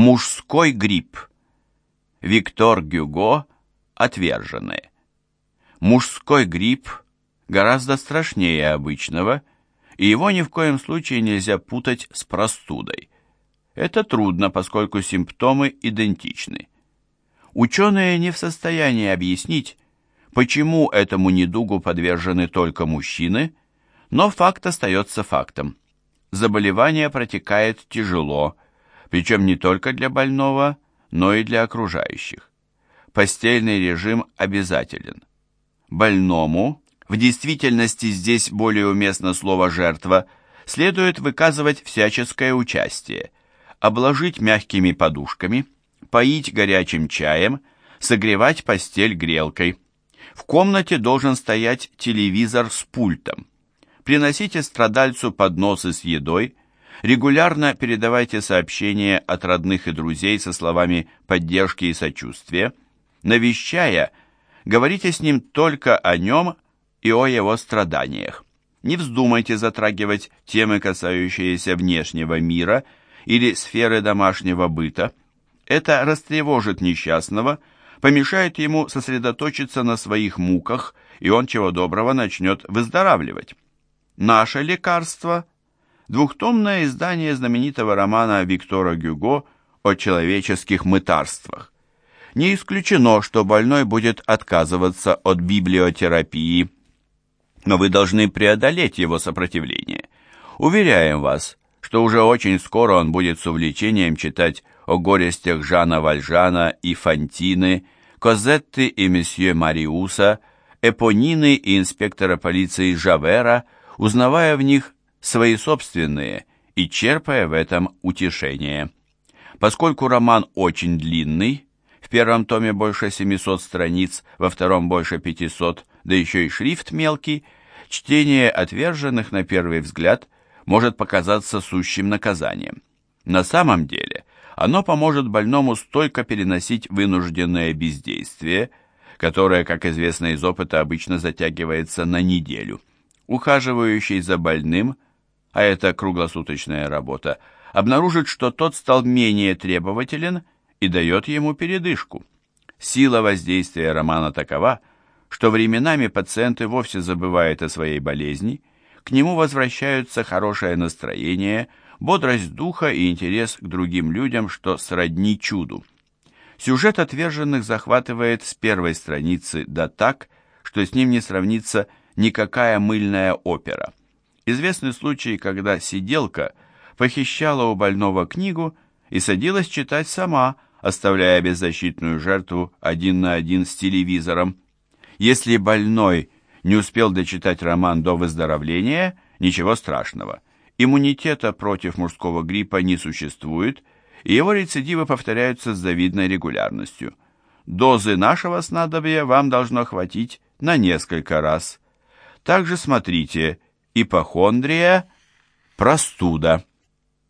Мужской грипп. Виктор Гюго «Отверженные». Мужской грипп гораздо страшнее обычного, и его ни в коем случае нельзя путать с простудой. Это трудно, поскольку симптомы идентичны. Ученые не в состоянии объяснить, почему этому недугу подвержены только мужчины, но факт остается фактом. Заболевание протекает тяжело, причем не только для больного, но и для окружающих. Постельный режим обязателен. Больному, в действительности здесь более уместно слово «жертва», следует выказывать всяческое участие, обложить мягкими подушками, поить горячим чаем, согревать постель грелкой. В комнате должен стоять телевизор с пультом. Приносите страдальцу подносы с едой, Регулярно передавайте сообщения от родных и друзей со словами поддержки и сочувствия. Навещая, говорите с ним только о нем и о его страданиях. Не вздумайте затрагивать темы, касающиеся внешнего мира или сферы домашнего быта. Это растревожит несчастного, помешает ему сосредоточиться на своих муках, и он чего доброго начнет выздоравливать. Наше лекарство – двухтомное издание знаменитого романа Виктора Гюго о человеческих мытарствах. Не исключено, что больной будет отказываться от библиотерапии, но вы должны преодолеть его сопротивление. Уверяем вас, что уже очень скоро он будет с увлечением читать о горестях Жана Вальжана и Фантины, Козетты и месье Мариуса, Эпонины и инспектора полиции Жавера, узнавая в них свои собственные и черпая в этом утешение. Поскольку роман очень длинный, в первом томе больше 700 страниц, во втором больше 500, да еще и шрифт мелкий, чтение отверженных на первый взгляд может показаться сущим наказанием. На самом деле оно поможет больному стойко переносить вынужденное бездействие, которое, как известно из опыта, обычно затягивается на неделю. Ухаживающий за больным – а это круглосуточная работа, обнаружит, что тот стал менее требователен и дает ему передышку. Сила воздействия романа такова, что временами пациенты вовсе забывают о своей болезни, к нему возвращаются хорошее настроение, бодрость духа и интерес к другим людям, что сродни чуду. Сюжет отверженных захватывает с первой страницы да так, что с ним не сравнится никакая мыльная опера. Известны случаи, когда сиделка похищала у больного книгу и садилась читать сама, оставляя беззащитную жертву один на один с телевизором. Если больной не успел дочитать роман до выздоровления, ничего страшного. Иммунитета против мужского гриппа не существует, и его рецидивы повторяются с завидной регулярностью. Дозы нашего снадобья вам должно хватить на несколько раз. Также смотрите ипохондрия, простуда.